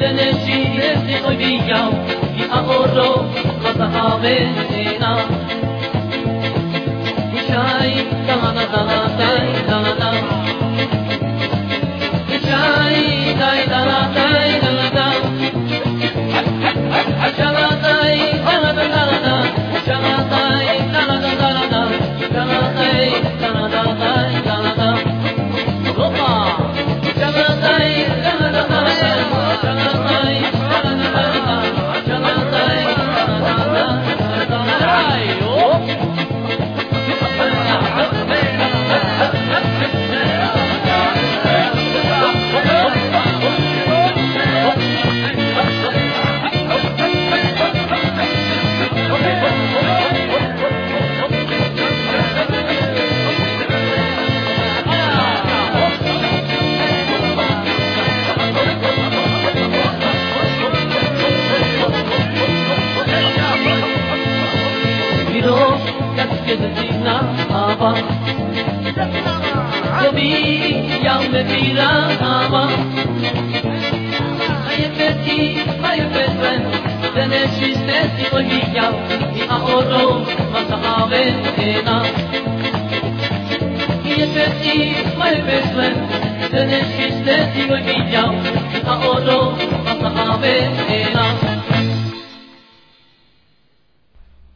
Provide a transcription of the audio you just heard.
دل شیرین قویم یا. او رو خطا papá. Yo vi ya me tira mamá. Ay, petí, ay, petren, tenés chiste si voy ya, y ahorro, más a ventena. Y es petí, ay, petren, tenés chiste si voy ya, y ahorro, más a ventena.